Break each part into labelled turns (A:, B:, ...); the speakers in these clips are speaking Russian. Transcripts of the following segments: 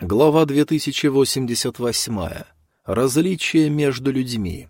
A: Глава 2088. Различия между людьми.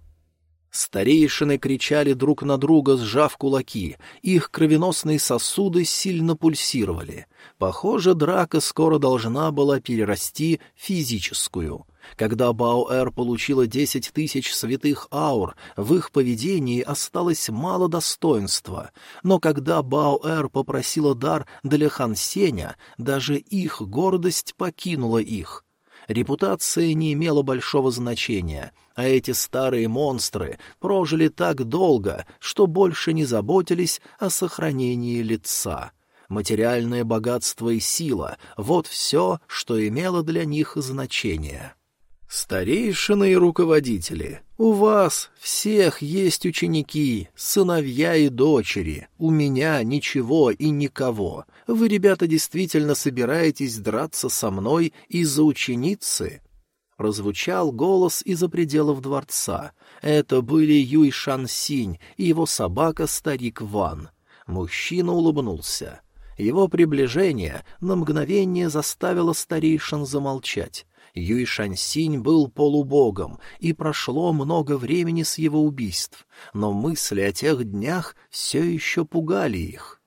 A: Старейшины кричали друг на друга, сжав кулаки, их кровеносные сосуды сильно пульсировали. Похоже, драка скоро должна была перерасти физическую. Когда Баоэр получила десять тысяч святых аур, в их поведении осталось мало достоинства, но когда Баоэр попросила дар для Хан Сеня, даже их гордость покинула их. Репутация не имела большого значения, а эти старые монстры прожили так долго, что больше не заботились о сохранении лица. Материальное богатство и сила — вот все, что имело для них значение. Старейшины и руководители, у вас всех есть ученики, сыновья и дочери, у меня ничего и никого. Вы, ребята, действительно собираетесь драться со мной из-за ученицы?» Прозвучал голос из-за пределов дворца. Это были Юй Шан Синь и его собака Старик Ван. Мужчина улыбнулся. Его приближение на мгновение заставило старейшин замолчать. Юй Шаньсинь был полубогом, и прошло много времени с его убийств, но мысли о тех днях все еще пугали их.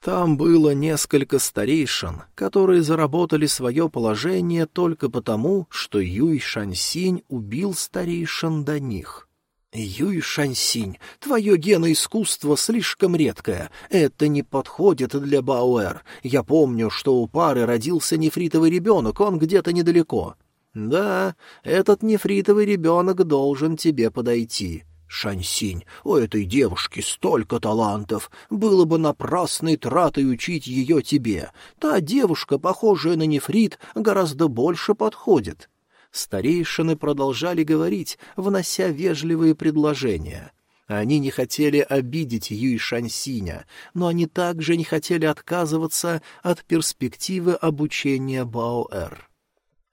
A: Там было несколько старейшин, которые заработали свое положение только потому, что Юй Шаньсинь убил старейшин до них. «Юй Шаньсинь, твое геноискусство слишком редкое. Это не подходит для Бауэр. Я помню, что у пары родился нефритовый ребенок, он где-то недалеко. «Да, этот нефритовый ребенок должен тебе подойти». «Шансинь, у этой девушки столько талантов. Было бы напрасной тратой учить ее тебе. Та девушка, похожая на нефрит, гораздо больше подходит». Старейшины продолжали говорить, внося вежливые предложения. Они не хотели обидеть Юй Шансиня, но они также не хотели отказываться от перспективы обучения Баоэр.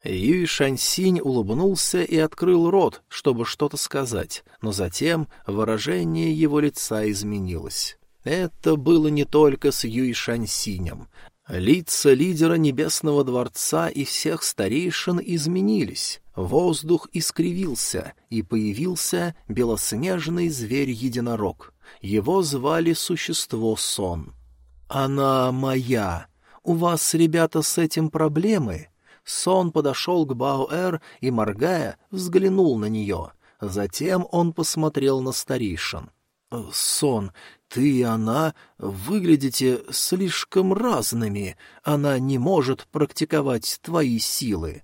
A: Юй Шаньсинь улыбнулся и открыл рот, чтобы что-то сказать, но затем выражение его лица изменилось. Это было не только с Юй Шаньсинем. Лица лидера Небесного Дворца и всех старейшин изменились. Воздух искривился, и появился белоснежный зверь-единорог. Его звали Существо Сон. «Она моя. У вас, ребята, с этим проблемы?» Сон подошел к Баоэр и, моргая, взглянул на нее. Затем он посмотрел на старейшин. «Сон, ты и она выглядите слишком разными. Она не может практиковать твои силы.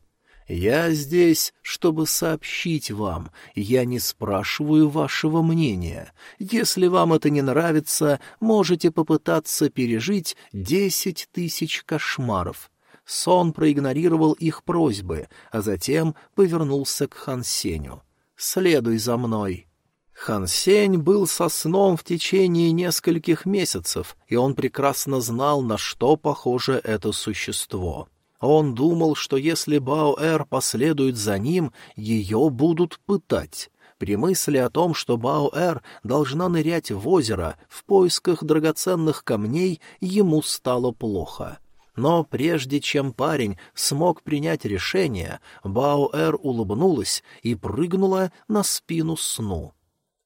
A: Я здесь, чтобы сообщить вам. Я не спрашиваю вашего мнения. Если вам это не нравится, можете попытаться пережить десять тысяч кошмаров. Сон проигнорировал их просьбы, а затем повернулся к Хан Сеню. «Следуй за мной». Хан Сень был со сном в течение нескольких месяцев, и он прекрасно знал, на что похоже это существо. Он думал, что если Баоэр последует за ним, ее будут пытать. При мысли о том, что Баоэр должна нырять в озеро в поисках драгоценных камней, ему стало плохо. Но прежде чем парень смог принять решение, Баоэр улыбнулась и прыгнула на спину сну.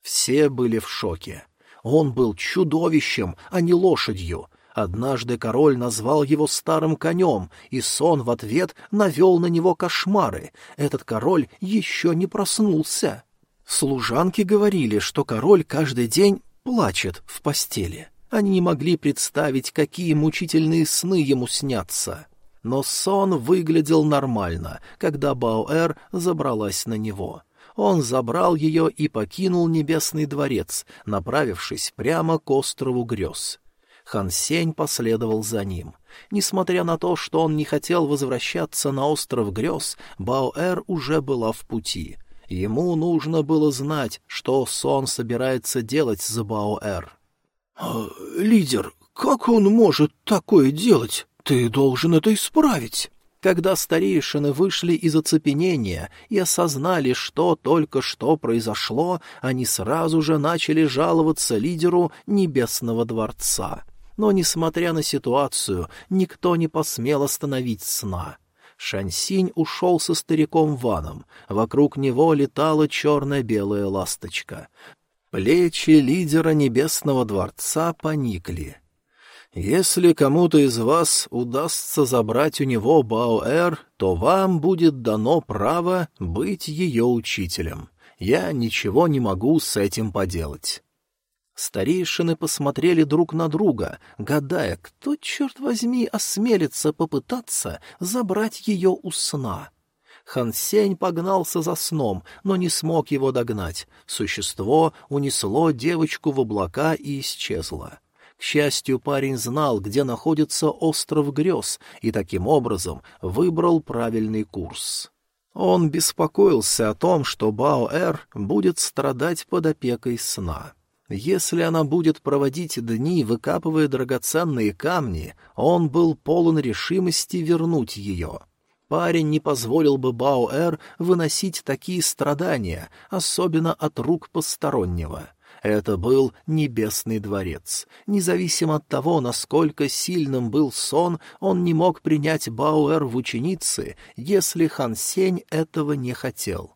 A: Все были в шоке. Он был чудовищем, а не лошадью. Однажды король назвал его старым конем, и сон в ответ навел на него кошмары. Этот король еще не проснулся. Служанки говорили, что король каждый день плачет в постели. Они не могли представить, какие мучительные сны ему снятся. Но сон выглядел нормально, когда Баоэр забралась на него. Он забрал ее и покинул небесный дворец, направившись прямо к острову грез. Хан Сень последовал за ним. Несмотря на то, что он не хотел возвращаться на остров грез, Баоэр уже была в пути. Ему нужно было знать, что Сон собирается делать за Баоэр. А, «Лидер, как он может такое делать? Ты должен это исправить!» Когда старейшины вышли из оцепенения и осознали, что только что произошло, они сразу же начали жаловаться лидеру Небесного Дворца. Но, несмотря на ситуацию, никто не посмел остановить сна. Шансинь ушел со стариком Ваном. Вокруг него летала черно-белая ласточка. Плечи лидера Небесного Дворца поникли. Если кому-то из вас удастся забрать у него Баоэр, то вам будет дано право быть ее учителем. Я ничего не могу с этим поделать. Старейшины посмотрели друг на друга, гадая, кто, черт возьми, осмелится попытаться забрать ее у сна. Хансень погнался за сном, но не смог его догнать. Существо унесло девочку в облака и исчезло. К счастью, парень знал, где находится остров грез, и таким образом выбрал правильный курс. Он беспокоился о том, что Баоэр будет страдать под опекой сна. Если она будет проводить дни, выкапывая драгоценные камни, он был полон решимости вернуть ее. Парень не позволил бы Баоэр выносить такие страдания, особенно от рук постороннего. Это был небесный дворец. Независимо от того, насколько сильным был сон, он не мог принять Бауэр в ученицы, если Хан Сень этого не хотел.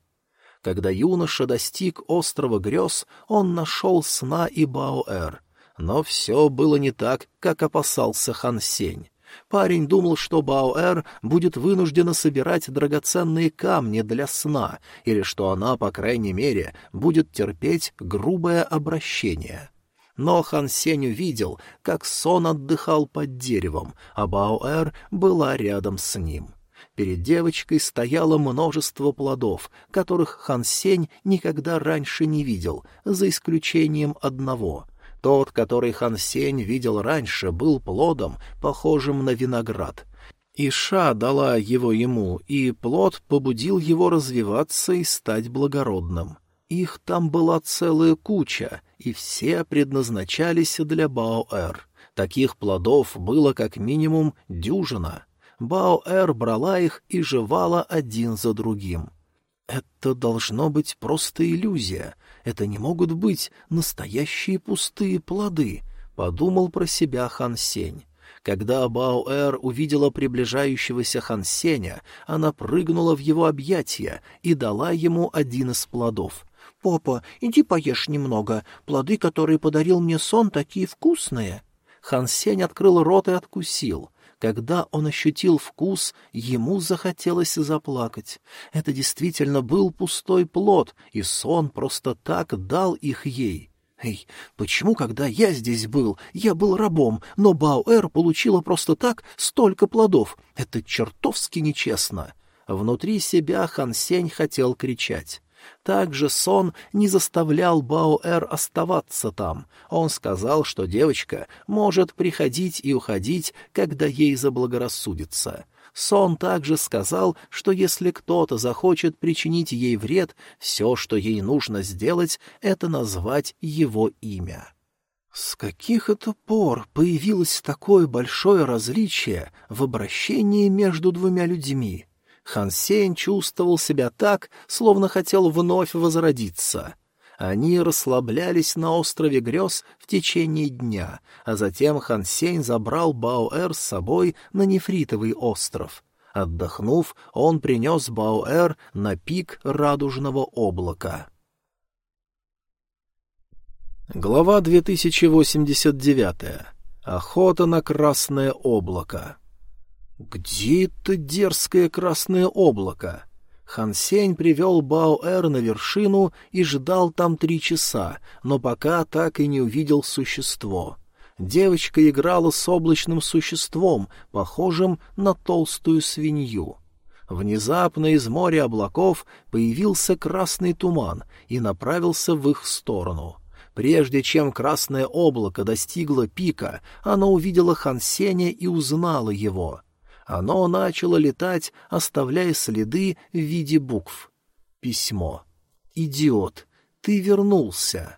A: Когда юноша достиг острова грез, он нашел сна и Бауэр. Но все было не так, как опасался Хан Сень. Парень думал, что Баоэр будет вынуждена собирать драгоценные камни для сна, или что она, по крайней мере, будет терпеть грубое обращение. Но Хан Сень увидел, как сон отдыхал под деревом, а Баоэр была рядом с ним. Перед девочкой стояло множество плодов, которых Хан Сень никогда раньше не видел, за исключением одного — тот, который Хан Сень видел раньше, был плодом, похожим на виноград. Иша дала его ему, и плод побудил его развиваться и стать благородным. Их там была целая куча, и все предназначались для Баоэр. Таких плодов было как минимум дюжина. Баоэр брала их и жевала один за другим. Это должно быть просто иллюзия. Это не могут быть настоящие пустые плоды, — подумал про себя Хан Сень. Когда Баоэр увидела приближающегося Хан Сеня, она прыгнула в его объятия и дала ему один из плодов. «Попа, иди поешь немного. Плоды, которые подарил мне сон, такие вкусные». Хан Сень открыл рот и откусил. Когда он ощутил вкус, ему захотелось заплакать. Это действительно был пустой плод, и сон просто так дал их ей. Эй, почему, когда я здесь был, я был рабом, но Баоэр получила просто так столько плодов? Это чертовски нечестно. Внутри себя Хан Сень хотел кричать. Также сон не заставлял Баоэр оставаться там. Он сказал, что девочка может приходить и уходить, когда ей заблагорассудится. Сон также сказал, что если кто-то захочет причинить ей вред, все, что ей нужно сделать, это назвать его имя. С каких это пор появилось такое большое различие в обращении между двумя людьми? Хан Сень чувствовал себя так, словно хотел вновь возродиться. Они расслаблялись на острове грез в течение дня, а затем Хан Сень забрал Баоэр с собой на Нефритовый остров. Отдохнув, он принес Баоэр на пик радужного облака. Глава 2089. Охота на красное облако. «Где это дерзкое красное облако?» Хансень привел Баоэр на вершину и ждал там три часа, но пока так и не увидел существо. Девочка играла с облачным существом, похожим на толстую свинью. Внезапно из моря облаков появился красный туман и направился в их сторону. Прежде чем красное облако достигло пика, оно увидело Хансеня и узнало его — оно начало летать, оставляя следы в виде букв. Письмо. «Идиот, ты вернулся!»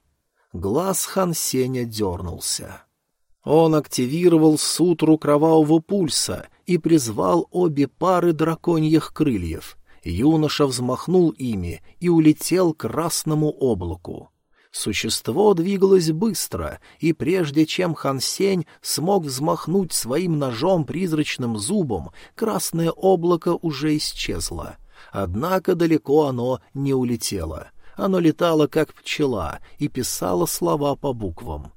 A: Глаз Хан Сеня дернулся. Он активировал сутру кровавого пульса и призвал обе пары драконьих крыльев. Юноша взмахнул ими и улетел к красному облаку. Существо двигалось быстро, и прежде чем Хан Сень смог взмахнуть своим ножом призрачным зубом, красное облако уже исчезло. Однако далеко оно не улетело. Оно летало, как пчела, и писало слова по буквам.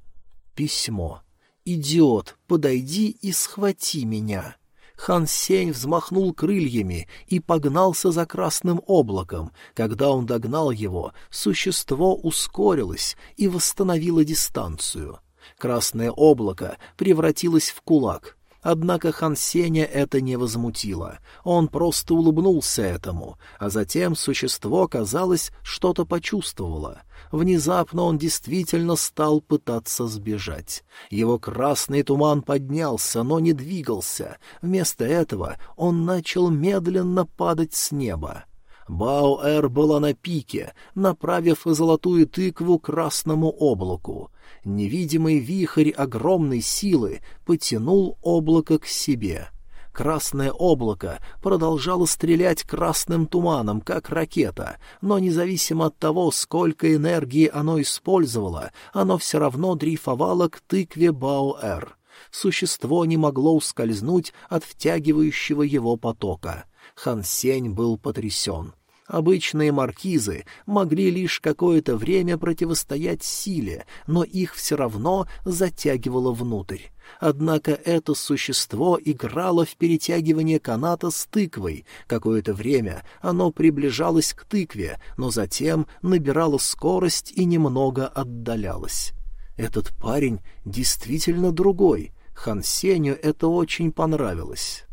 A: Письмо. «Идиот, подойди и схвати меня». Хан Сень взмахнул крыльями и погнался за красным облаком. Когда он догнал его, существо ускорилось и восстановило дистанцию. Красное облако превратилось в кулак. Однако Хан Сеня это не возмутило. Он просто улыбнулся этому, а затем существо, казалось, что-то почувствовало. Внезапно он действительно стал пытаться сбежать. Его красный туман поднялся, но не двигался. Вместо этого он начал медленно падать с неба. Баоэр была на пике, направив золотую тыкву красному облаку. Невидимый вихрь огромной силы потянул облако к себе — Красное облако продолжало стрелять красным туманом, как ракета, но независимо от того, сколько энергии оно использовало, оно все равно дрейфовало к тыкве Баоэр. Существо не могло ускользнуть от втягивающего его потока. Хан Сень был потрясен. Обычные маркизы могли лишь какое-то время противостоять силе, но их все равно затягивало внутрь. Однако это существо играло в перетягивание каната с тыквой. Какое-то время оно приближалось к тыкве, но затем набирало скорость и немного отдалялось. Этот парень действительно другой. Хан Сеню это очень понравилось.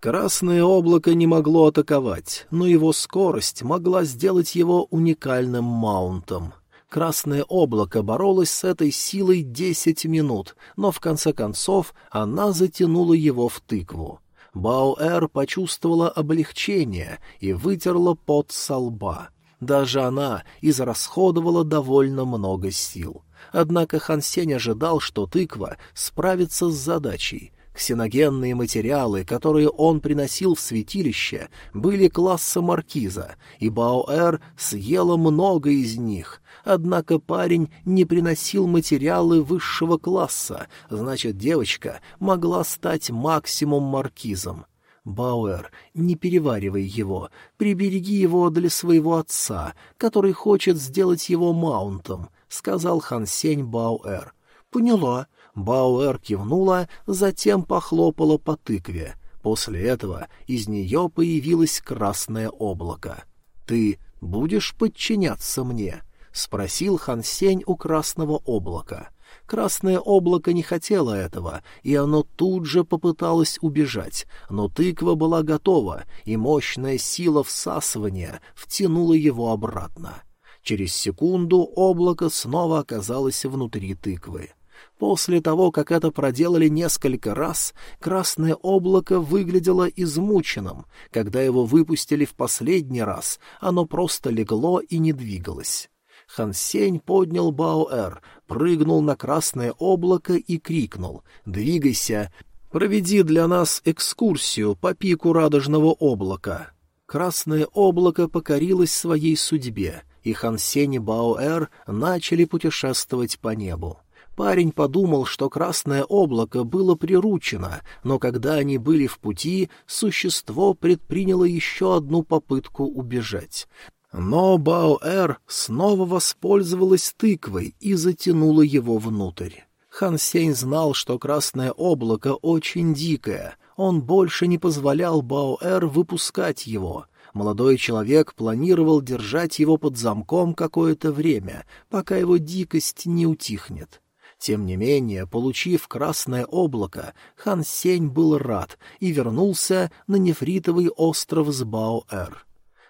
A: Красное облако не могло атаковать, но его скорость могла сделать его уникальным маунтом. Красное облако боролось с этой силой десять минут, но в конце концов она затянула его в тыкву. Баоэр почувствовала облегчение и вытерла пот со лба. Даже она израсходовала довольно много сил. Однако Хансень ожидал, что тыква справится с задачей — Ксеногенные материалы, которые он приносил в святилище, были класса маркиза, и Баоэр съела много из них. Однако парень не приносил материалы высшего класса, значит, девочка могла стать максимум маркизом. Бауэр, не переваривай его, прибереги его для своего отца, который хочет сделать его маунтом, — сказал Хансень Бауэр. — Поняла, Бауэр кивнула, затем похлопала по тыкве. После этого из нее появилось красное облако. «Ты будешь подчиняться мне?» — спросил Хансень у красного облака. Красное облако не хотело этого, и оно тут же попыталось убежать, но тыква была готова, и мощная сила всасывания втянула его обратно. Через секунду облако снова оказалось внутри тыквы. После того, как это проделали несколько раз, красное облако выглядело измученным. Когда его выпустили в последний раз, оно просто легло и не двигалось. Хансень поднял Баоэр, прыгнул на красное облако и крикнул «Двигайся! Проведи для нас экскурсию по пику радужного облака!» Красное облако покорилось своей судьбе, и Хансень и Баоэр начали путешествовать по небу. Парень подумал, что красное облако было приручено, но когда они были в пути, существо предприняло еще одну попытку убежать. Но Баоэр снова воспользовалась тыквой и затянула его внутрь. Хан Сень знал, что красное облако очень дикое. Он больше не позволял Баоэр выпускать его. Молодой человек планировал держать его под замком какое-то время, пока его дикость не утихнет. Тем не менее, получив красное облако, хан Сень был рад и вернулся на нефритовый остров с Баоэр.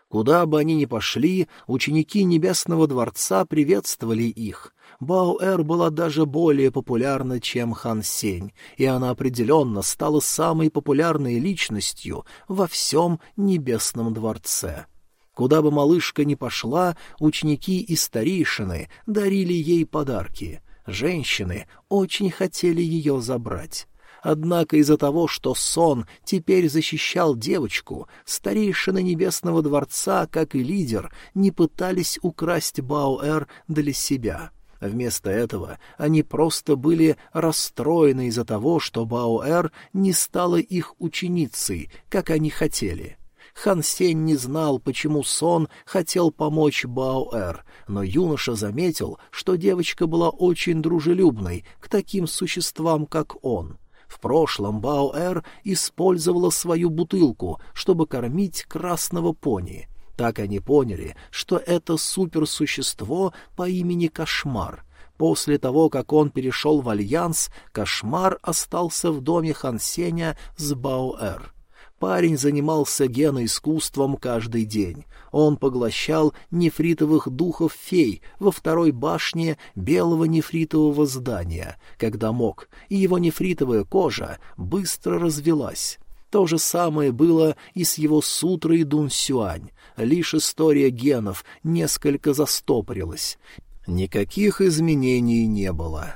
A: Куда бы они ни пошли, ученики Небесного дворца приветствовали их. Баоэр была даже более популярна, чем Хан Сень, и она определенно стала самой популярной личностью во всем Небесном дворце. Куда бы малышка ни пошла, ученики и старейшины дарили ей подарки — Женщины очень хотели ее забрать. Однако из-за того, что сон теперь защищал девочку, старейшины Небесного Дворца, как и лидер, не пытались украсть Баоэр для себя. Вместо этого они просто были расстроены из-за того, что Баоэр не стала их ученицей, как они хотели. Хан Сень не знал, почему Сон хотел помочь Баоэр, но юноша заметил, что девочка была очень дружелюбной к таким существам, как он. В прошлом Баоэр использовала свою бутылку, чтобы кормить красного пони. Так они поняли, что это суперсущество по имени Кошмар. После того, как он перешел в Альянс, Кошмар остался в доме Хансеня с Баоэр. Парень занимался геноискусством каждый день. Он поглощал нефритовых духов фей во второй башне белого нефритового здания, когда мог, и его нефритовая кожа быстро развелась. То же самое было и с его сутрой Дун Сюань. Лишь история генов несколько застопорилась. Никаких изменений не было.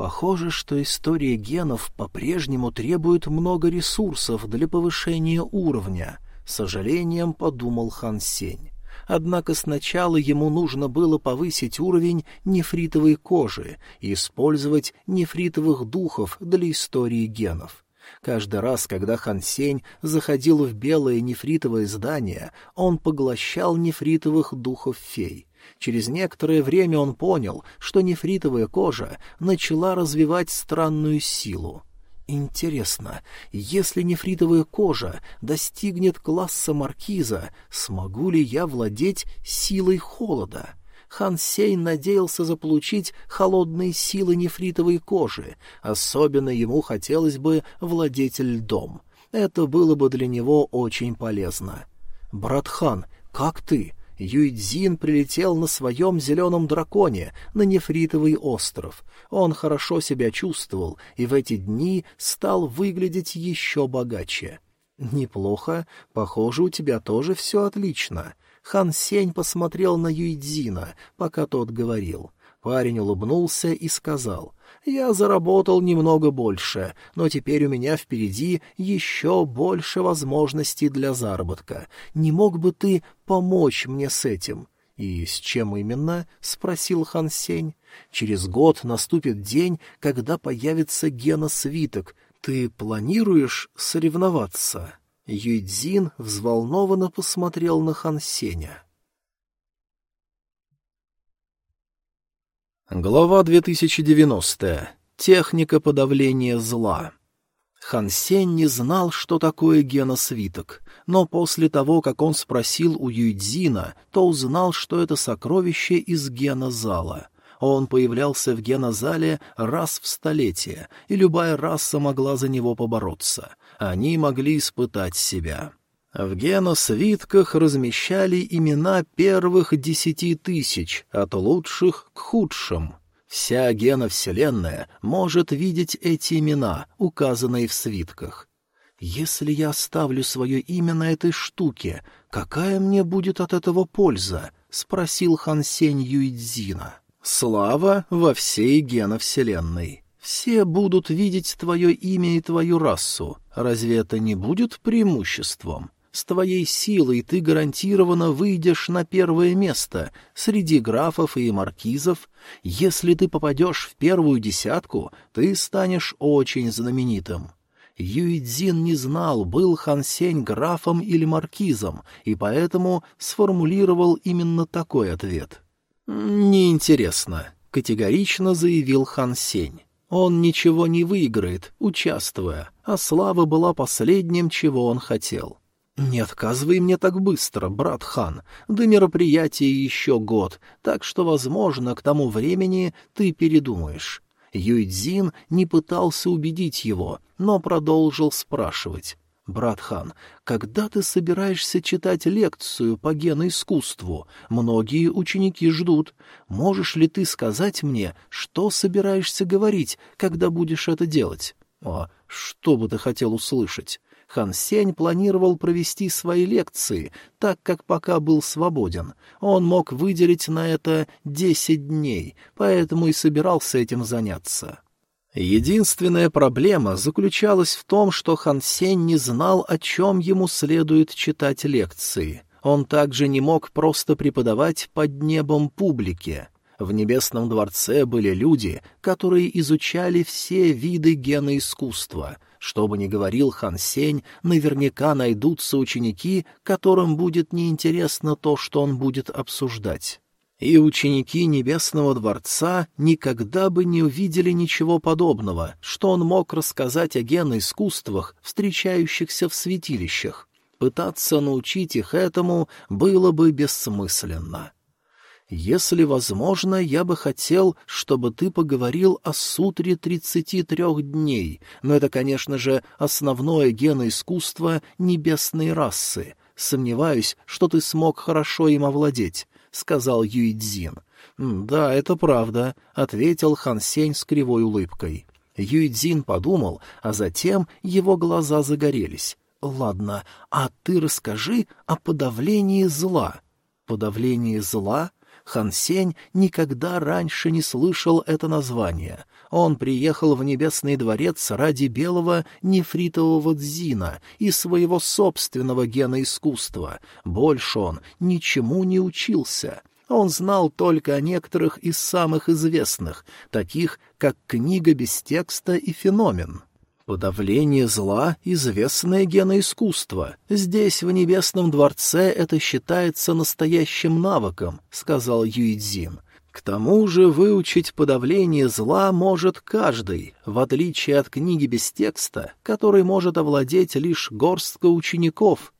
A: Похоже, что история генов по-прежнему требует много ресурсов для повышения уровня, сожалением подумал Хан Сень. Однако сначала ему нужно было повысить уровень нефритовой кожи и использовать нефритовых духов для истории генов. Каждый раз, когда Хан Сень заходил в белое нефритовое здание, он поглощал нефритовых духов фей. Через некоторое время он понял, что нефритовая кожа начала развивать странную силу. Интересно, если нефритовая кожа достигнет класса маркиза, смогу ли я владеть силой холода? Хан Сейн надеялся заполучить холодные силы нефритовой кожи, особенно ему хотелось бы владеть льдом. Это было бы для него очень полезно. «Брат Хан, как ты?» Юйдзин прилетел на своем зеленом драконе на нефритовый остров. Он хорошо себя чувствовал и в эти дни стал выглядеть еще богаче. «Неплохо. Похоже, у тебя тоже все отлично». Хан Сень посмотрел на Юйдзина, пока тот говорил. Парень улыбнулся и сказал, «Я заработал немного больше, но теперь у меня впереди еще больше возможностей для заработка. Не мог бы ты помочь мне с этим?» «И с чем именно?» — спросил Хан Сень. «Через год наступит день, когда появится геносвиток. Ты планируешь соревноваться?» Юйдзин взволнованно посмотрел на Хан Сеня. Глава 2090. Техника подавления зла. Хан Сень не знал, что такое геносвиток, но после того, как он спросил у Юйдзина, то узнал, что это сокровище из генозала. Он появлялся в генозале раз в столетие, и любая раса могла за него побороться. Они могли испытать себя. В геносвитках размещали имена первых десяти тысяч, от лучших к худшим. Вся геновселенная может видеть эти имена, указанные в свитках. Если я оставлю свое имя на этой штуке, какая мне будет от этого польза? — спросил Хан Сень Юйдзина. — Слава во всей геновселенной. Все будут видеть твое имя и твою расу. Разве это не будет преимуществом? С твоей силой ты гарантированно выйдешь на первое место среди графов и маркизов. Если ты попадешь в первую десятку, ты станешь очень знаменитым. Юидзин не знал, был Хан Сень графом или маркизом, и поэтому сформулировал именно такой ответ. «Неинтересно», — категорично заявил Хан Сень. Он ничего не выиграет, участвуя, а слава была последним, чего он хотел. «Не отказывай мне так быстро, брат хан. До мероприятия еще год, так что, возможно, к тому времени ты передумаешь». Юйдзин не пытался убедить его, но продолжил спрашивать. «Брат хан, когда ты собираешься читать лекцию по геноискусству? Многие ученики ждут. Можешь ли ты сказать мне, что собираешься говорить, когда будешь это делать?» «А что бы ты хотел услышать?» Хан Сень планировал провести свои лекции, так как пока был свободен. Он мог выделить на это десять дней, поэтому и собирался этим заняться. Единственная проблема заключалась в том, что Хан Сень не знал, о чем ему следует читать лекции. Он также не мог просто преподавать под небом публике. В Небесном дворце были люди, которые изучали все виды гена искусства. Что бы ни говорил Хан Сень, наверняка найдутся ученики, которым будет неинтересно то, что он будет обсуждать и ученики Небесного Дворца никогда бы не увидели ничего подобного, что он мог рассказать о геноискусствах, встречающихся в святилищах. Пытаться научить их этому было бы бессмысленно. Если возможно, я бы хотел, чтобы ты поговорил о сутре тридцати трех дней, но это, конечно же, основное геноискусство небесной расы. Сомневаюсь, что ты смог хорошо им овладеть. — сказал Юйцзин. «Да, это правда», — ответил Хан Сень с кривой улыбкой. Юйцзин подумал, а затем его глаза загорелись. «Ладно, а ты расскажи о подавлении зла». «Подавлении зла?» Хан Сень никогда раньше не слышал это название. Он приехал в Небесный дворец ради белого нефритового дзина и своего собственного гена искусства. Больше он ничему не учился. Он знал только о некоторых из самых известных, таких как «Книга без текста» и «Феномен». Подавление зла — известное геноискусство. Здесь, в Небесном дворце, это считается настоящим навыком, — сказал Юидзин. К тому же выучить подавление зла может каждый, в отличие от книги без текста, которой может овладеть лишь горстка учеников.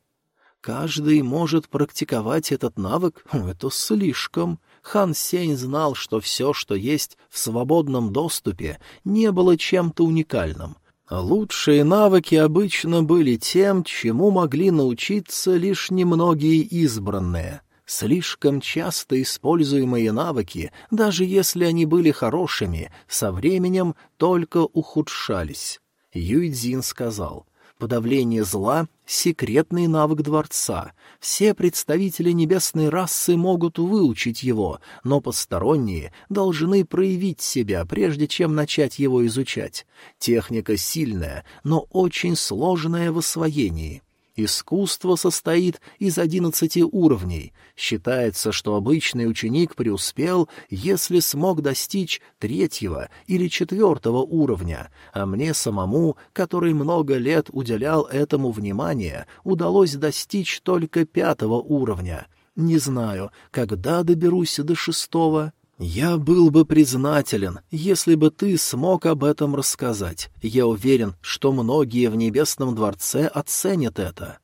A: Каждый может практиковать этот навык? Это слишком. Хан Сень знал, что все, что есть в свободном доступе, не было чем-то уникальным. Лучшие навыки обычно были тем, чему могли научиться лишь немногие избранные — Слишком часто используемые навыки, даже если они были хорошими, со временем только ухудшались. Юйдзин сказал, подавление зла — секретный навык Дворца. Все представители небесной расы могут выучить его, но посторонние должны проявить себя, прежде чем начать его изучать. Техника сильная, но очень сложная в освоении — Искусство состоит из одиннадцати уровней. Считается, что обычный ученик преуспел, если смог достичь третьего или четвертого уровня, а мне самому, который много лет уделял этому внимание, удалось достичь только пятого уровня. Не знаю, когда доберусь до шестого. «Я был бы признателен, если бы ты смог об этом рассказать. Я уверен, что многие в Небесном дворце оценят это».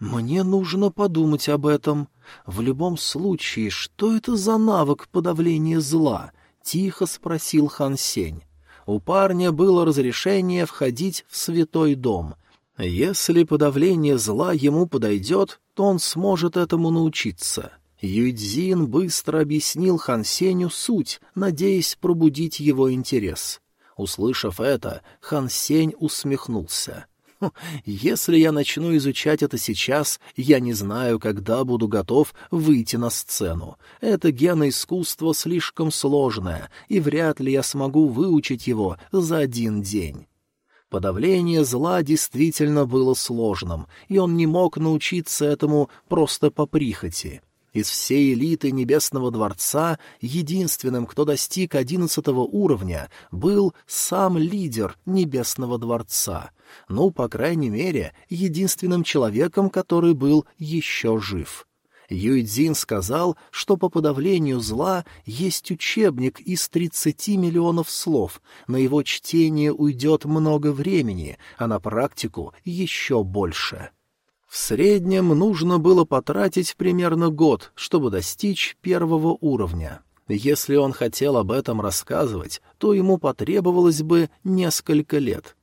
A: «Мне нужно подумать об этом. В любом случае, что это за навык подавления зла?» — тихо спросил Хан Сень. У парня было разрешение входить в святой дом. Если подавление зла ему подойдет, то он сможет этому научиться. Юйцзин быстро объяснил Хан Сеню суть, надеясь пробудить его интерес. Услышав это, Хан Сень усмехнулся. «Хм, «Если я начну изучать это сейчас, я не знаю, когда буду готов выйти на сцену. Это геноискусство слишком сложное, и вряд ли я смогу выучить его за один день». Подавление зла действительно было сложным, и он не мог научиться этому просто по прихоти. Из всей элиты Небесного Дворца единственным, кто достиг одиннадцатого уровня, был сам лидер Небесного Дворца. Ну, по крайней мере, единственным человеком, который был еще жив. Юйдзин сказал, что по подавлению зла есть учебник из тридцати миллионов слов, на его чтение уйдет много времени, а на практику еще больше. В среднем нужно было потратить примерно год, чтобы достичь первого уровня. Если он хотел об этом рассказывать, то ему потребовалось бы несколько лет.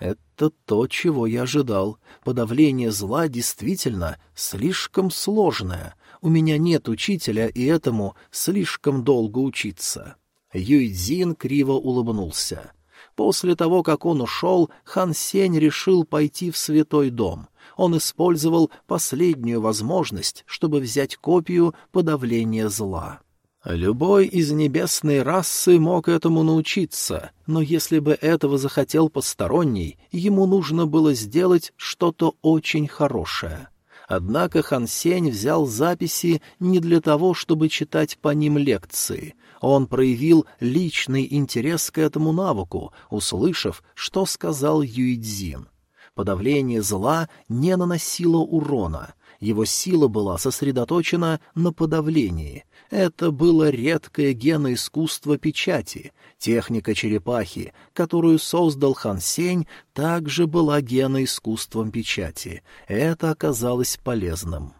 A: Это то, чего я ожидал. Подавление зла действительно слишком сложное. У меня нет учителя, и этому слишком долго учиться. Юйцзин криво улыбнулся. После того, как он ушел, Хан Сень решил пойти в святой дом он использовал последнюю возможность, чтобы взять копию подавления зла. Любой из небесной расы мог этому научиться, но если бы этого захотел посторонний, ему нужно было сделать что-то очень хорошее. Однако Хан Сень взял записи не для того, чтобы читать по ним лекции. Он проявил личный интерес к этому навыку, услышав, что сказал Юйцзин. Подавление зла не наносило урона. Его сила была сосредоточена на подавлении — это было редкое геноискусство печати. Техника черепахи, которую создал Хан Сень, также была геноискусством печати. Это оказалось полезным.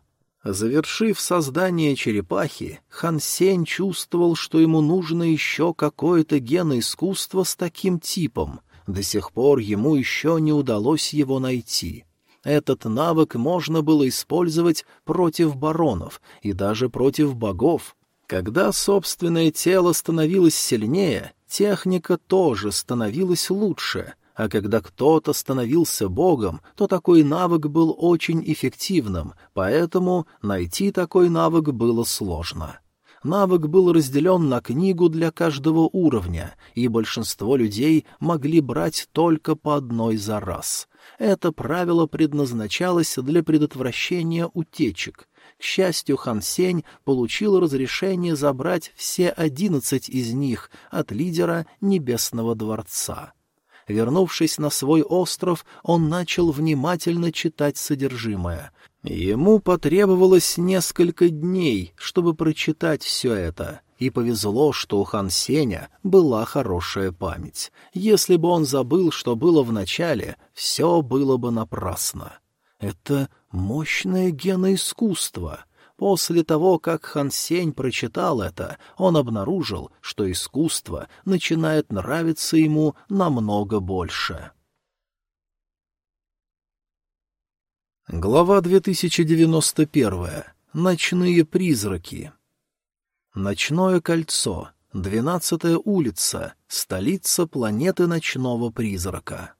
A: Завершив создание черепахи, Хан Сень чувствовал, что ему нужно еще какое-то геноискусство с таким типом. До сих пор ему еще не удалось его найти. Этот навык можно было использовать против баронов и даже против богов. Когда собственное тело становилось сильнее, техника тоже становилась лучше, а когда кто-то становился богом, то такой навык был очень эффективным, поэтому найти такой навык было сложно. Навык был разделен на книгу для каждого уровня, и большинство людей могли брать только по одной за раз. Это правило предназначалось для предотвращения утечек — к счастью, Хан Сень получил разрешение забрать все одиннадцать из них от лидера Небесного дворца. Вернувшись на свой остров, он начал внимательно читать содержимое. Ему потребовалось несколько дней, чтобы прочитать все это, и повезло, что у Хан Сеня была хорошая память. Если бы он забыл, что было в начале, все было бы напрасно. Это мощное геноискусство. После того, как Хан Сень прочитал это, он обнаружил, что искусство начинает нравиться ему намного больше. Глава 2091. Ночные призраки. Ночное кольцо. Двенадцатая улица. Столица планеты ночного призрака.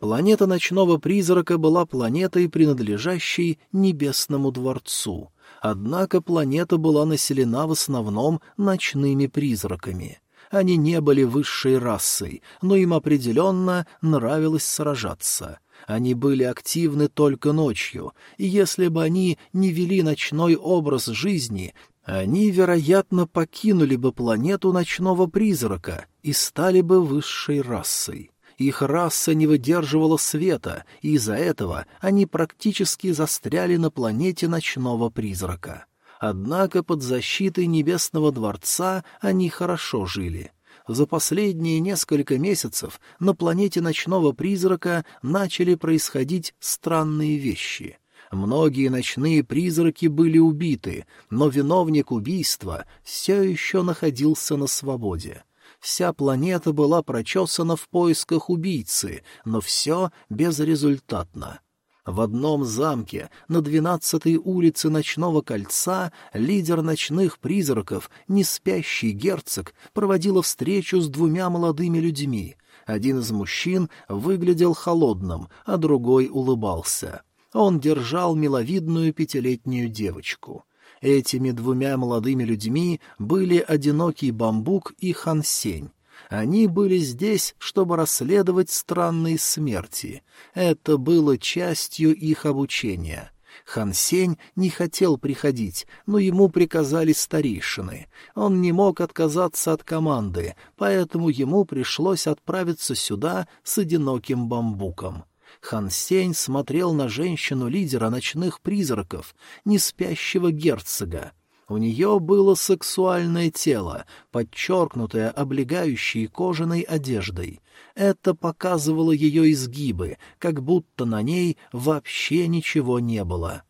A: Планета ночного призрака была планетой, принадлежащей Небесному дворцу. Однако планета была населена в основном ночными призраками. Они не были высшей расой, но им определенно нравилось сражаться. Они были активны только ночью, и если бы они не вели ночной образ жизни, они, вероятно, покинули бы планету ночного призрака и стали бы высшей расой. Их раса не выдерживала света, и из-за этого они практически застряли на планете ночного призрака. Однако под защитой Небесного Дворца они хорошо жили. За последние несколько месяцев на планете ночного призрака начали происходить странные вещи — Многие ночные призраки были убиты, но виновник убийства все еще находился на свободе. Вся планета была прочесана в поисках убийцы, но все безрезультатно. В одном замке на двенадцатой улице Ночного кольца лидер ночных призраков, неспящий герцог, проводила встречу с двумя молодыми людьми. Один из мужчин выглядел холодным, а другой улыбался. Он держал миловидную пятилетнюю девочку. Этими двумя молодыми людьми были одинокий бамбук и хансень. Они были здесь, чтобы расследовать странные смерти. Это было частью их обучения. Хан Сень не хотел приходить, но ему приказали старейшины. Он не мог отказаться от команды, поэтому ему пришлось отправиться сюда с одиноким бамбуком. Хан Сень смотрел на женщину-лидера ночных призраков, неспящего герцога. У нее было сексуальное тело, подчеркнутое облегающей кожаной одеждой. Это показывало ее изгибы, как будто на ней вообще ничего не было.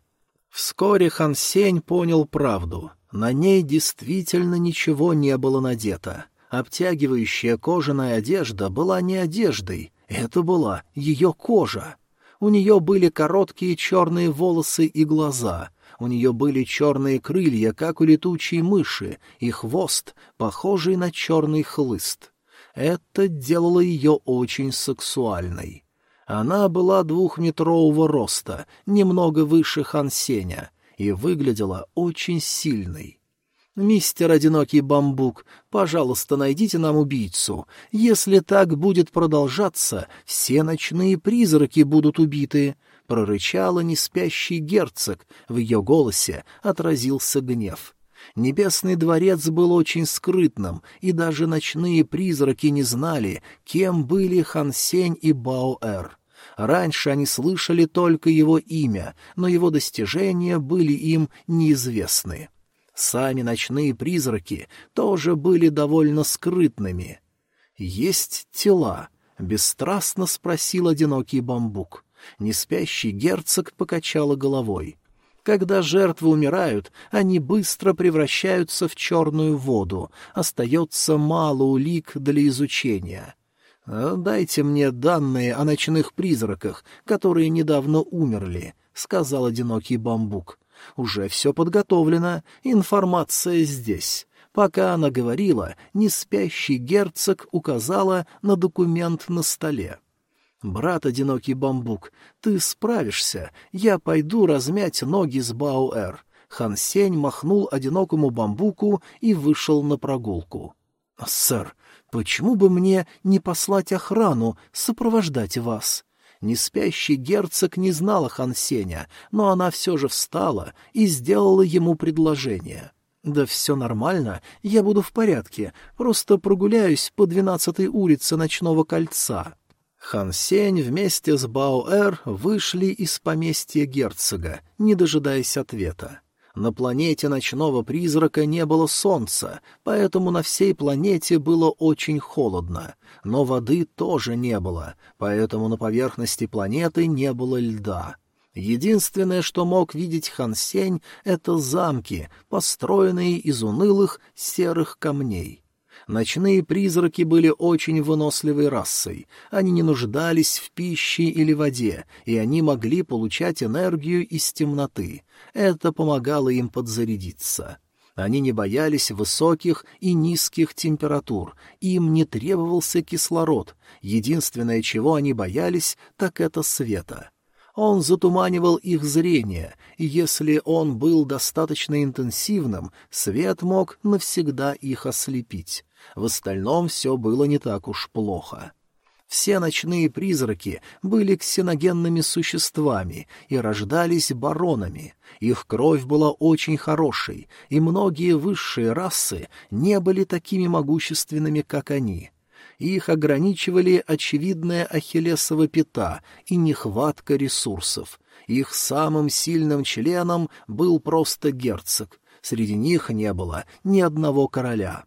A: Вскоре Хан Сень понял правду. На ней действительно ничего не было надето. Обтягивающая кожаная одежда была не одеждой, это была ее кожа. У нее были короткие черные волосы и глаза, у нее были черные крылья, как у летучей мыши, и хвост, похожий на черный хлыст. Это делало ее очень сексуальной. Она была двухметрового роста, немного выше Хансеня, и выглядела очень сильной. «Мистер Одинокий Бамбук, пожалуйста, найдите нам убийцу. Если так будет продолжаться, все ночные призраки будут убиты», — прорычала неспящий герцог. В ее голосе отразился гнев. Небесный дворец был очень скрытным, и даже ночные призраки не знали, кем были Хансень и Баоэр. Раньше они слышали только его имя, но его достижения были им неизвестны. Сами ночные призраки тоже были довольно скрытными. «Есть тела?» — бесстрастно спросил одинокий бамбук. Неспящий герцог покачала головой. Когда жертвы умирают, они быстро превращаются в черную воду, остается мало улик для изучения. «А «Дайте мне данные о ночных призраках, которые недавно умерли», — сказал одинокий бамбук. «Уже все подготовлено, информация здесь». Пока она говорила, неспящий герцог указала на документ на столе. «Брат, одинокий бамбук, ты справишься. Я пойду размять ноги с Бауэр». Хан Сень махнул одинокому бамбуку и вышел на прогулку. «Сэр, почему бы мне не послать охрану сопровождать вас?» Неспящий герцог не знала Хан Сеня, но она все же встала и сделала ему предложение. «Да все нормально, я буду в порядке, просто прогуляюсь по двенадцатой улице Ночного кольца». Хан Сень вместе с Баоэр вышли из поместья герцога, не дожидаясь ответа. На планете ночного призрака не было солнца, поэтому на всей планете было очень холодно, но воды тоже не было, поэтому на поверхности планеты не было льда. Единственное, что мог видеть Хан Сень, — это замки, построенные из унылых серых камней. Ночные призраки были очень выносливой расой. Они не нуждались в пище или воде, и они могли получать энергию из темноты. Это помогало им подзарядиться. Они не боялись высоких и низких температур, им не требовался кислород. Единственное, чего они боялись, так это света. Он затуманивал их зрение, и если он был достаточно интенсивным, свет мог навсегда их ослепить. В остальном все было не так уж плохо. Все ночные призраки были ксеногенными существами и рождались баронами. Их кровь была очень хорошей, и многие высшие расы не были такими могущественными, как они. Их ограничивали очевидная ахиллесова пята и нехватка ресурсов. Их самым сильным членом был просто герцог. Среди них не было ни одного короля.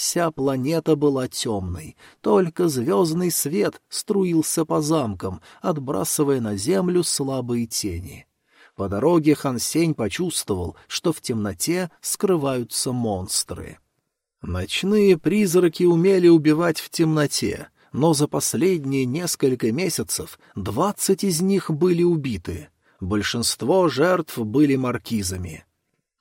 A: Вся планета была темной, только звездный свет струился по замкам, отбрасывая на землю слабые тени. По дороге Хан Сень почувствовал, что в темноте скрываются монстры. Ночные призраки умели убивать в темноте, но за последние несколько месяцев двадцать из них были убиты. Большинство жертв были маркизами.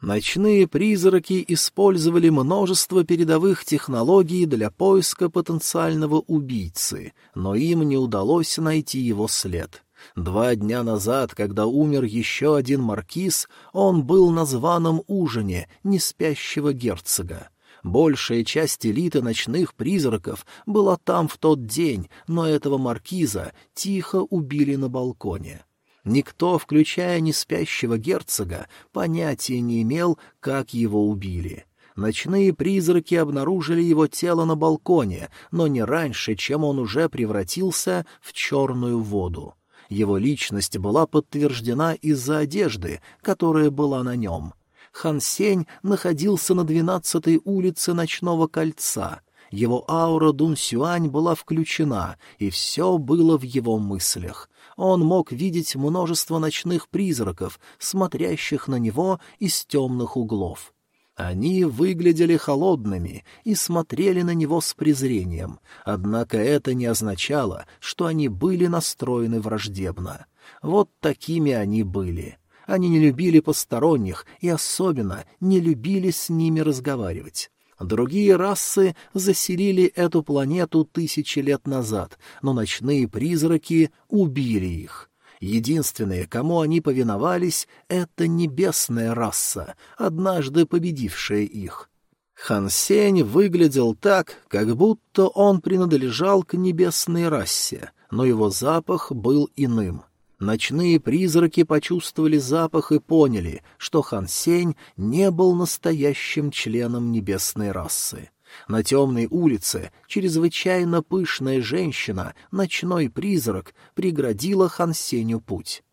A: Ночные призраки использовали множество передовых технологий для поиска потенциального убийцы, но им не удалось найти его след. Два дня назад, когда умер еще один маркиз, он был на званом ужине неспящего герцога. Большая часть элиты ночных призраков была там в тот день, но этого маркиза тихо убили на балконе. Никто, включая неспящего герцога, понятия не имел, как его убили. Ночные призраки обнаружили его тело на балконе, но не раньше, чем он уже превратился в черную воду. Его личность была подтверждена из-за одежды, которая была на нем. Хан Сень находился на двенадцатой улице Ночного кольца. Его аура Дун Сюань была включена, и все было в его мыслях он мог видеть множество ночных призраков, смотрящих на него из темных углов. Они выглядели холодными и смотрели на него с презрением, однако это не означало, что они были настроены враждебно. Вот такими они были. Они не любили посторонних и особенно не любили с ними разговаривать. Другие расы заселили эту планету тысячи лет назад, но ночные призраки убили их. Единственные, кому они повиновались, — это небесная раса, однажды победившая их. Хан Сень выглядел так, как будто он принадлежал к небесной расе, но его запах был иным. Ночные призраки почувствовали запах и поняли, что Хан Сень не был настоящим членом небесной расы. На темной улице чрезвычайно пышная женщина, ночной призрак, преградила Хансеню путь.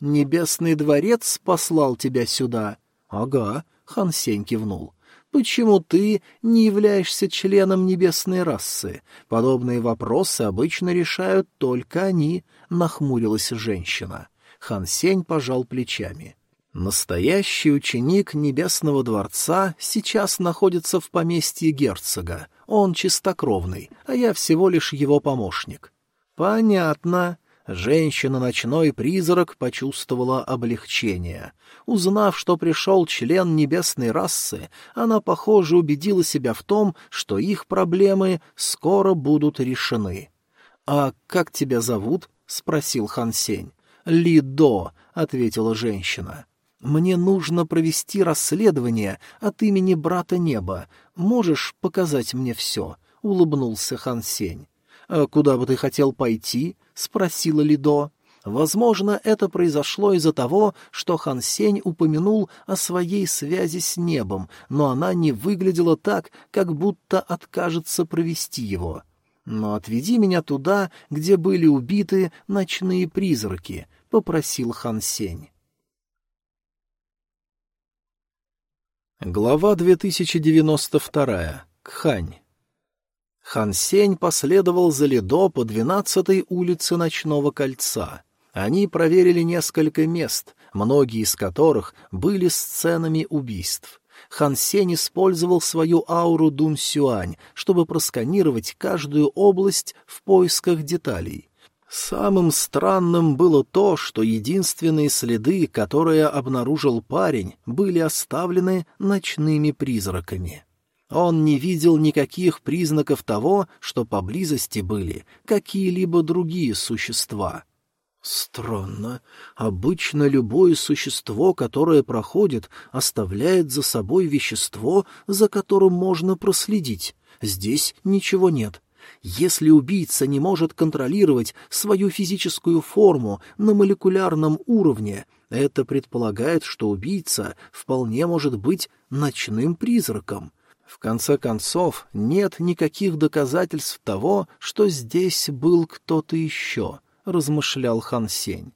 A: «Небесный дворец послал тебя сюда?» «Ага», — Хансень кивнул. «Почему ты не являешься членом небесной расы? Подобные вопросы обычно решают только они», — нахмурилась женщина. Хансень пожал плечами. Настоящий ученик Небесного дворца сейчас находится в поместье герцога. Он чистокровный, а я всего лишь его помощник. Понятно. Женщина-ночной призрак почувствовала облегчение. Узнав, что пришел член небесной расы, она, похоже, убедила себя в том, что их проблемы скоро будут решены. «А как тебя зовут?» — спросил Хан Сень. «Лидо», — ответила женщина. «Мне нужно провести расследование от имени брата неба. Можешь показать мне все?» — улыбнулся Хан Сень. «А куда бы ты хотел пойти?» — спросила Лидо. Возможно, это произошло из-за того, что Хан Сень упомянул о своей связи с небом, но она не выглядела так, как будто откажется провести его. «Но отведи меня туда, где были убиты ночные призраки», — попросил Хан Сень. Глава 2092. Кхань. Хан Сень последовал за Ледо по двенадцатой улице Ночного кольца. Они проверили несколько мест, многие из которых были сценами убийств. Хан Сень использовал свою ауру Дун Сюань, чтобы просканировать каждую область в поисках деталей. Самым странным было то, что единственные следы, которые обнаружил парень, были оставлены ночными призраками. Он не видел никаких признаков того, что поблизости были какие-либо другие существа. Странно. Обычно любое существо, которое проходит, оставляет за собой вещество, за которым можно проследить. Здесь ничего нет. Если убийца не может контролировать свою физическую форму на молекулярном уровне, это предполагает, что убийца вполне может быть ночным призраком. В конце концов, нет никаких доказательств того, что здесь был кто-то еще, — размышлял Хан Сень.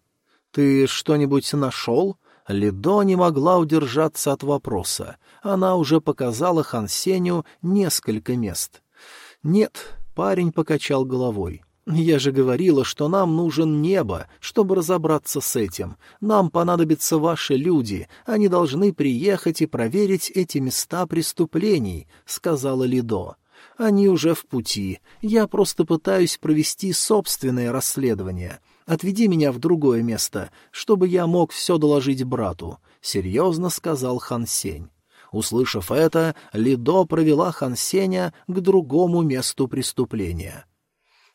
A: «Ты что-нибудь нашел?» Лидо не могла удержаться от вопроса. Она уже показала Хан Сеню несколько мест. «Нет, Парень покачал головой. «Я же говорила, что нам нужен небо, чтобы разобраться с этим. Нам понадобятся ваши люди. Они должны приехать и проверить эти места преступлений», — сказала Лидо. «Они уже в пути. Я просто пытаюсь провести собственное расследование. Отведи меня в другое место, чтобы я мог все доложить брату», — серьезно сказал Хан Сень. Услышав это, Лидо провела Хансеня к другому месту преступления.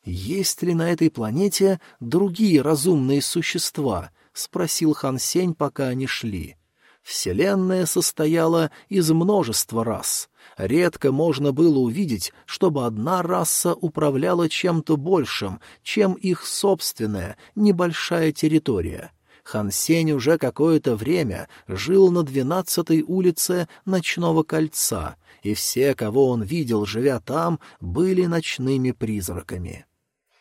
A: «Есть ли на этой планете другие разумные существа?» — спросил Хансень, пока они шли. Вселенная состояла из множества рас. Редко можно было увидеть, чтобы одна раса управляла чем-то большим, чем их собственная небольшая территория — Хан Сень уже какое-то время жил на двенадцатой улице Ночного кольца, и все, кого он видел, живя там, были ночными призраками.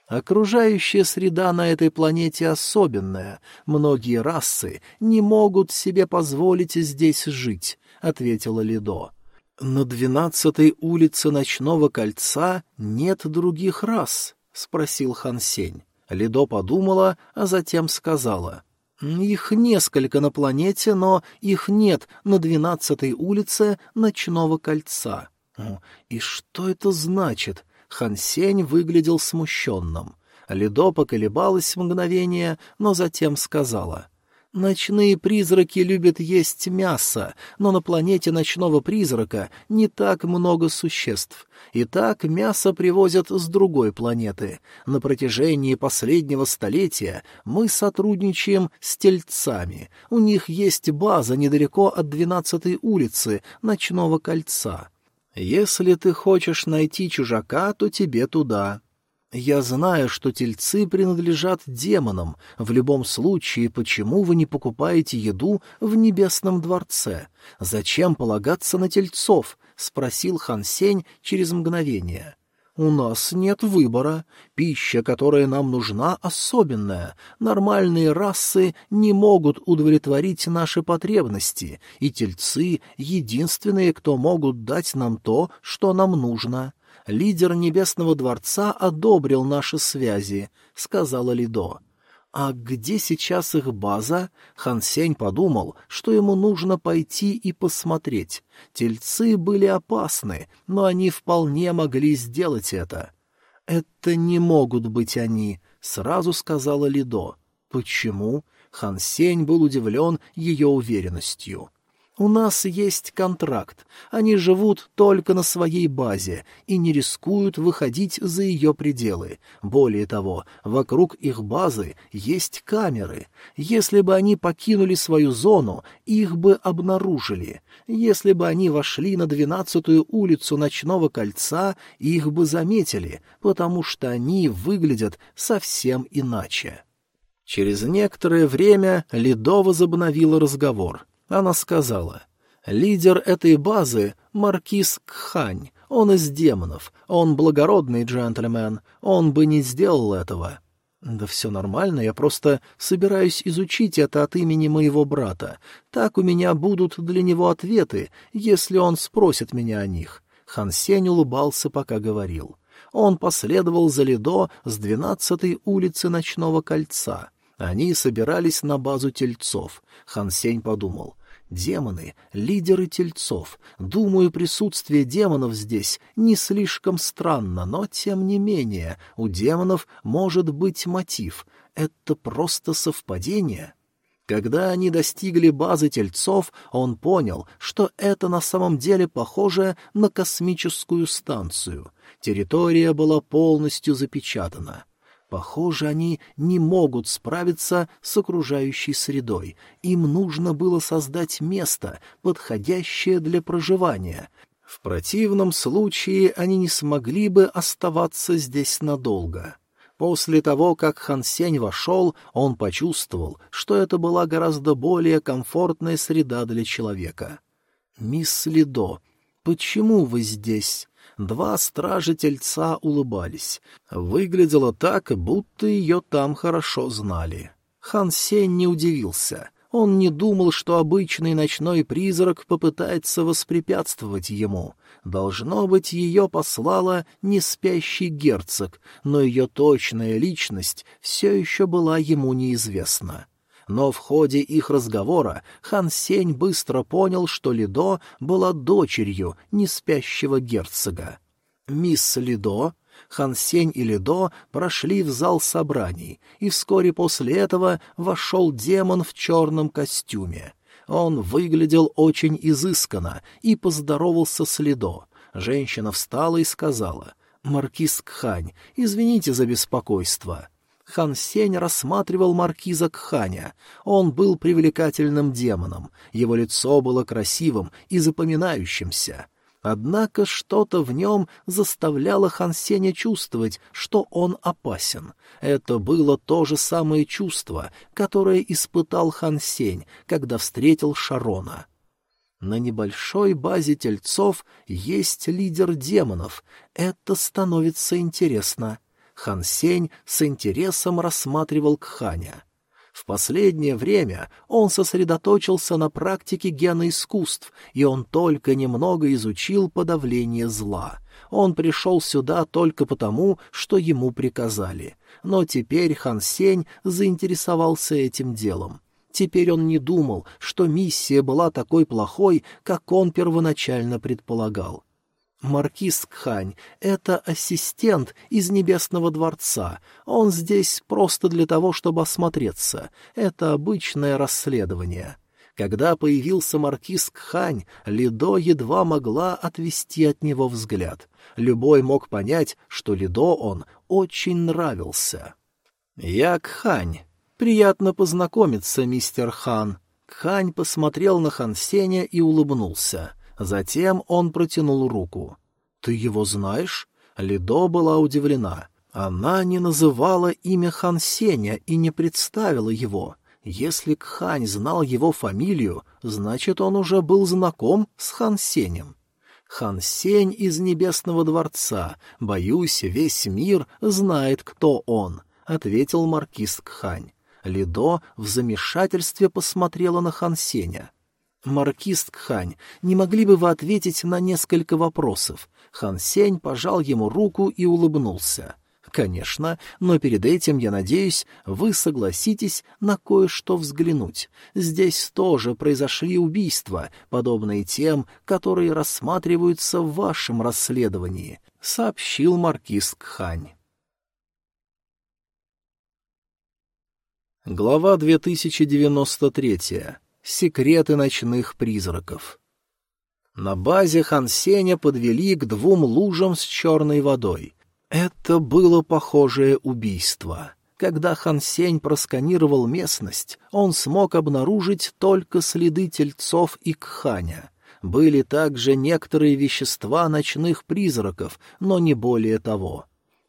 A: Окружающая среда на этой планете особенная. Многие расы не могут себе позволить здесь жить, — ответила Лидо. На двенадцатой улице Ночного кольца нет других рас, — спросил Хан Сень. Лидо подумала, а затем сказала. Их несколько на планете, но их нет на двенадцатой улице Ночного кольца. И что это значит? Хан Сень выглядел смущенным. Лидо поколебалась мгновение, но затем сказала. Ночные призраки любят есть мясо, но на планете ночного призрака не так много существ. И так мясо привозят с другой планеты. На протяжении последнего столетия мы сотрудничаем с тельцами. У них есть база недалеко от 12-й улицы Ночного кольца. Если ты хочешь найти чужака, то тебе туда. Я знаю, что тельцы принадлежат демонам. В любом случае, почему вы не покупаете еду в небесном дворце? Зачем полагаться на тельцов? — спросил Хан Сень через мгновение. «У нас нет выбора. Пища, которая нам нужна, особенная. Нормальные расы не могут удовлетворить наши потребности, и тельцы — единственные, кто могут дать нам то, что нам нужно лидер Небесного Дворца одобрил наши связи», — сказала Лидо. «А где сейчас их база?» Хан Сень подумал, что ему нужно пойти и посмотреть. Тельцы были опасны, но они вполне могли сделать это. «Это не могут быть они», — сразу сказала Лидо. «Почему?» Хан Сень был удивлен ее уверенностью. У нас есть контракт. Они живут только на своей базе и не рискуют выходить за ее пределы. Более того, вокруг их базы есть камеры. Если бы они покинули свою зону, их бы обнаружили. Если бы они вошли на двенадцатую улицу Ночного кольца, их бы заметили, потому что они выглядят совсем иначе. Через некоторое время Ледо возобновила разговор — она сказала, «Лидер этой базы — маркиз Кхань. Он из демонов. Он благородный джентльмен. Он бы не сделал этого». «Да все нормально, я просто собираюсь изучить это от имени моего брата. Так у меня будут для него ответы, если он спросит меня о них». Хан Сень улыбался, пока говорил. Он последовал за Ледо с двенадцатой улицы Ночного кольца. Они собирались на базу тельцов. Хан Сень подумал. Демоны — лидеры тельцов. Думаю, присутствие демонов здесь не слишком странно, но, тем не менее, у демонов может быть мотив. Это просто совпадение. Когда они достигли базы тельцов, он понял, что это на самом деле похоже на космическую станцию. Территория была полностью запечатана. Похоже, они не могут справиться с окружающей средой. Им нужно было создать место, подходящее для проживания. В противном случае они не смогли бы оставаться здесь надолго. После того, как Хан Сень вошел, он почувствовал, что это была гораздо более комфортная среда для человека. «Мисс Лидо, почему вы здесь?» Два стража-тельца улыбались. Выглядело так, будто ее там хорошо знали. Хан Сень не удивился. Он не думал, что обычный ночной призрак попытается воспрепятствовать ему. Должно быть, ее послала не спящий герцог, но ее точная личность все еще была ему неизвестна но в ходе их разговора хан Сень быстро понял, что Лидо была дочерью неспящего герцога. Мисс Лидо, хан Сень и Лидо прошли в зал собраний, и вскоре после этого вошел демон в черном костюме. Он выглядел очень изысканно и поздоровался с Лидо. Женщина встала и сказала, «Маркиз Кхань, извините за беспокойство». Хан Сень рассматривал маркиза Кханя. Он был привлекательным демоном, его лицо было красивым и запоминающимся. Однако что-то в нем заставляло Хан Сеня чувствовать, что он опасен. Это было то же самое чувство, которое испытал Хан Сень, когда встретил Шарона. На небольшой базе тельцов есть лидер демонов. Это становится интересно. Хан Сень с интересом рассматривал Кханя. В последнее время он сосредоточился на практике гена искусств, и он только немного изучил подавление зла. Он пришел сюда только потому, что ему приказали. Но теперь Хан Сень заинтересовался этим делом. Теперь он не думал, что миссия была такой плохой, как он первоначально предполагал. Маркиз Кхань — это ассистент из Небесного дворца. Он здесь просто для того, чтобы осмотреться. Это обычное расследование. Когда появился маркиз Кхань, Лидо едва могла отвести от него взгляд. Любой мог понять, что Лидо он очень нравился. «Я Кхань. Приятно познакомиться, мистер Хан». Кхань посмотрел на Хан Сеня и улыбнулся. Затем он протянул руку. «Ты его знаешь?» Лидо была удивлена. Она не называла имя Хан Сеня и не представила его. Если Кхань знал его фамилию, значит, он уже был знаком с Хан Сенем. Хан Сень из Небесного дворца. Боюсь, весь мир знает, кто он, — ответил маркиз Кхань. Лидо в замешательстве посмотрела на Хан Сеня. «Маркиз Кхань, не могли бы вы ответить на несколько вопросов?» Хан Сень пожал ему руку и улыбнулся. «Конечно, но перед этим, я надеюсь, вы согласитесь на кое-что взглянуть. Здесь тоже произошли убийства, подобные тем, которые рассматриваются в вашем расследовании», — сообщил маркиз Кхань. Глава 2093. Секреты ночных призраков. На базе Хансеня подвели к двум лужам с черной водой. Это было похожее убийство. Когда Хансень просканировал местность, он смог обнаружить только следы тельцов и кханя. Были также некоторые вещества ночных призраков, но не более того.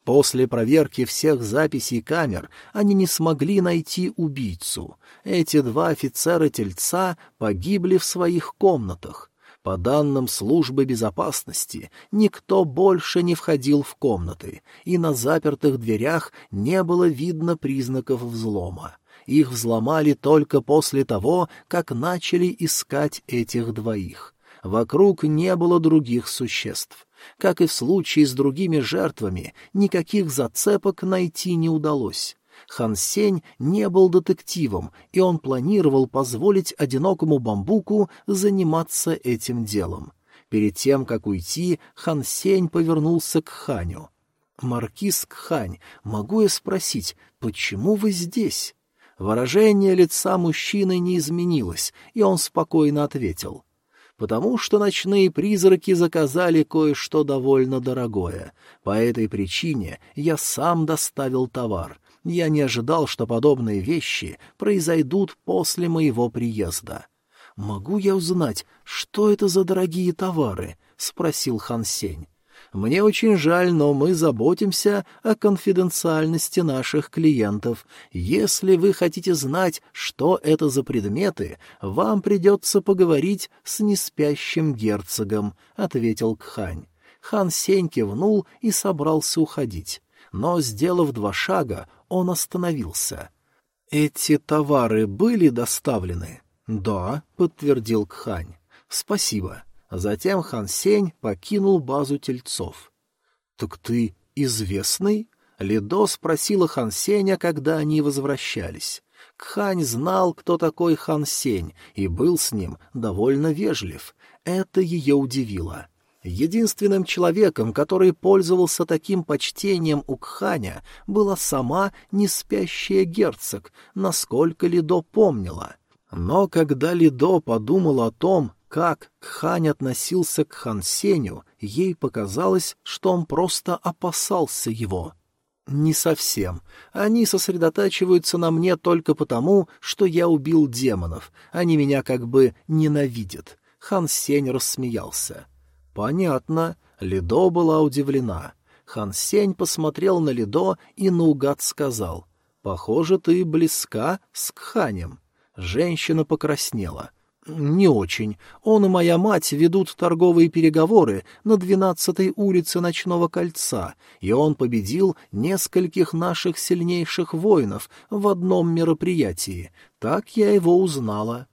A: После проверки всех записей камер они не смогли найти убийцу. Эти два офицера-тельца погибли в своих комнатах. По данным службы безопасности, никто больше не входил в комнаты, и на запертых дверях не было видно признаков взлома. Их взломали только после того, как начали искать этих двоих. Вокруг не было других существ. Как и в случае с другими жертвами, никаких зацепок найти не удалось. Хан Сень не был детективом, и он планировал позволить одинокому бамбуку заниматься этим делом. Перед тем, как уйти, Хан Сень повернулся к Ханю. «Маркиз Кхань, могу я спросить, почему вы здесь?» Выражение лица мужчины не изменилось, и он спокойно ответил потому что ночные призраки заказали кое-что довольно дорогое. По этой причине я сам доставил товар. Я не ожидал, что подобные вещи произойдут после моего приезда. «Могу я узнать, что это за дорогие товары?» — спросил Хан Сень. Мне очень жаль, но мы заботимся о конфиденциальности наших клиентов. Если вы хотите знать, что это за предметы, вам придется поговорить с неспящим герцогом», — ответил Кхань. Хан Сень кивнул и собрался уходить. Но, сделав два шага, он остановился. «Эти товары были доставлены?» «Да», — подтвердил Кхань. «Спасибо». Затем Хан Сень покинул базу тельцов. «Так ты известный?» Лидо спросила Хан Сеня, когда они возвращались. Кхань знал, кто такой Хан Сень, и был с ним довольно вежлив. Это ее удивило. Единственным человеком, который пользовался таким почтением у Кханя, была сама неспящая герцог, насколько Лидо помнила. Но когда Лидо подумал о том, как Кхань относился к Хан Сеню, ей показалось, что он просто опасался его. «Не совсем. Они сосредотачиваются на мне только потому, что я убил демонов. Они меня как бы ненавидят». Хан Сень рассмеялся. «Понятно». Лидо была удивлена. Хан Сень посмотрел на Лидо и наугад сказал. «Похоже, ты близка с Кханем». Женщина покраснела — «Не очень. Он и моя мать ведут торговые переговоры на двенадцатой улице Ночного кольца, и он победил нескольких наших сильнейших воинов в одном мероприятии. Так я его узнала».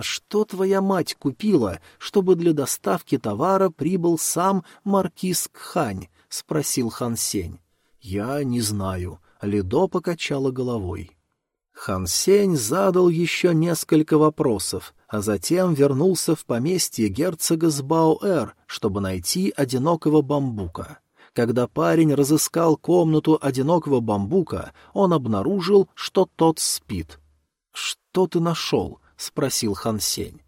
A: «Что твоя мать купила, чтобы для доставки товара прибыл сам маркиз Кхань?» — спросил Хан Сень. «Я не знаю». Лидо покачала головой. Хан Сень задал еще несколько вопросов, а затем вернулся в поместье герцога Сбауэр, чтобы найти одинокого бамбука. Когда парень разыскал комнату одинокого бамбука, он обнаружил, что тот спит. «Что ты нашел?» — спросил Хан Сень.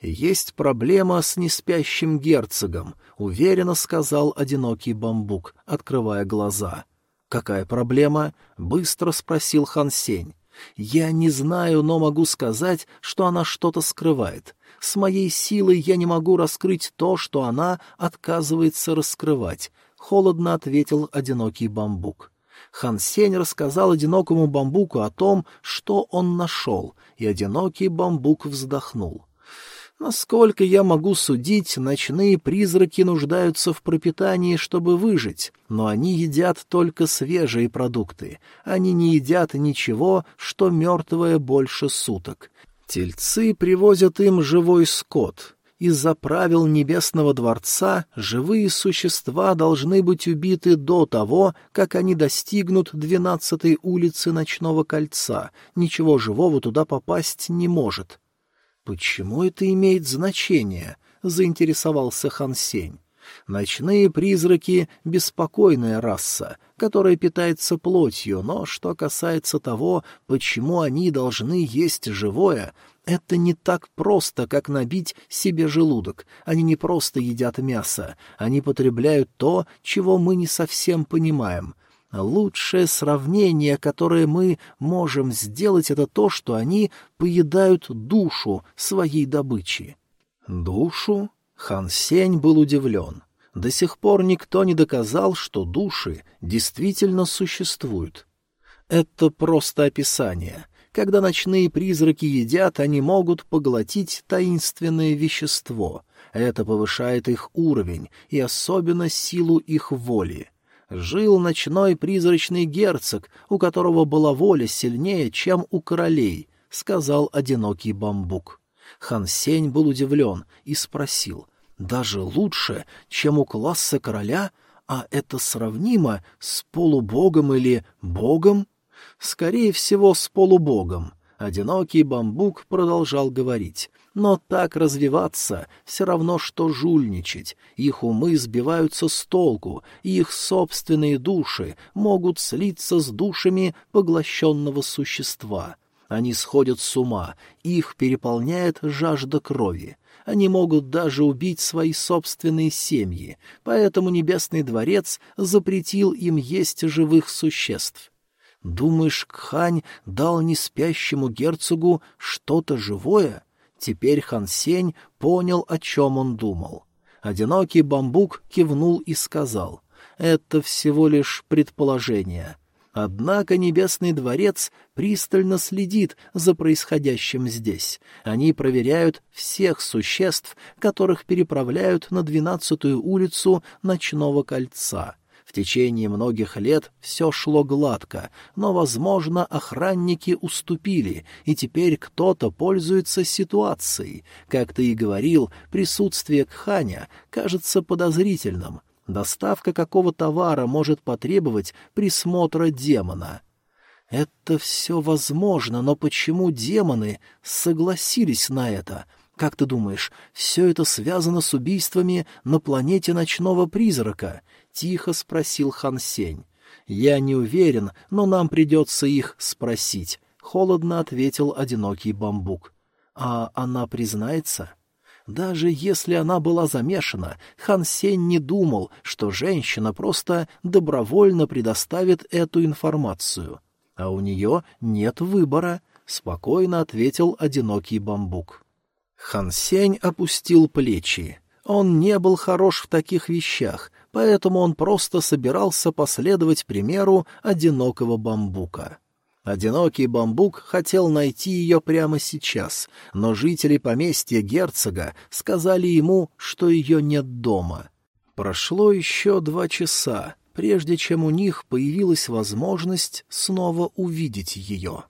A: «Есть проблема с неспящим герцогом», — уверенно сказал одинокий бамбук, открывая глаза. «Какая проблема?» — быстро спросил Хан Сень. «Я не знаю, но могу сказать, что она что-то скрывает. С моей силой я не могу раскрыть то, что она отказывается раскрывать холодно ответил одинокий бамбук. Хан Сень рассказал одинокому бамбуку о том, что он нашел, и одинокий бамбук вздохнул. Насколько я могу судить, ночные призраки нуждаются в пропитании, чтобы выжить, но они едят только свежие продукты. Они не едят ничего, что мертвое больше суток. Тельцы привозят им живой скот, из-за правил Небесного Дворца живые существа должны быть убиты до того, как они достигнут двенадцатой улицы Ночного Кольца. Ничего живого туда попасть не может. «Почему это имеет значение?» — заинтересовался Хан Сень. Ночные призраки — беспокойная раса, которая питается плотью, но что касается того, почему они должны есть живое, это не так просто, как набить себе желудок. Они не просто едят мясо, они потребляют то, чего мы не совсем понимаем. Лучшее сравнение, которое мы можем сделать, это то, что они поедают душу своей добычи. Душу? Хан Сень был удивлен. До сих пор никто не доказал, что души действительно существуют. Это просто описание — когда ночные призраки едят, они могут поглотить таинственное вещество. Это повышает их уровень и особенно силу их воли. Жил ночной призрачный герцог, у которого была воля сильнее, чем у королей, — сказал одинокий бамбук. Хан Сень был удивлен и спросил, «Даже лучше, чем у класса короля? А это сравнимо с полубогом или богом?» Скорее всего, с полубогом. Одинокий бамбук продолжал говорить. Но так развиваться все равно, что жульничать. Их умы сбиваются с толку, и их собственные души могут слиться с душами поглощенного существа. Они сходят с ума, их переполняет жажда крови. Они могут даже убить свои собственные семьи, поэтому Небесный дворец запретил им есть живых существ. Думаешь, Кхань дал неспящему герцогу что-то живое? Теперь Хан Сень понял, о чем он думал. Одинокий бамбук кивнул и сказал, «Это всего лишь предположение». Однако Небесный дворец пристально следит за происходящим здесь. Они проверяют всех существ, которых переправляют на двенадцатую улицу Ночного кольца — течение многих лет все шло гладко, но, возможно, охранники уступили, и теперь кто-то пользуется ситуацией. Как ты и говорил, присутствие Кханя кажется подозрительным. Доставка какого товара может потребовать присмотра демона. Это все возможно, но почему демоны согласились на это? Как ты думаешь, все это связано с убийствами на планете ночного призрака? тихо спросил Хан Сень. «Я не уверен, но нам придется их спросить», — холодно ответил одинокий бамбук. «А она признается?» Даже если она была замешана, Хан Сень не думал, что женщина просто добровольно предоставит эту информацию. А у нее нет выбора, — спокойно ответил одинокий бамбук. Хан Сень опустил плечи. Он не был хорош в таких вещах, поэтому он просто собирался последовать примеру одинокого бамбука. Одинокий бамбук хотел найти ее прямо сейчас, но жители поместья герцога сказали ему, что ее нет дома. Прошло еще два часа, прежде чем у них появилась возможность снова увидеть ее.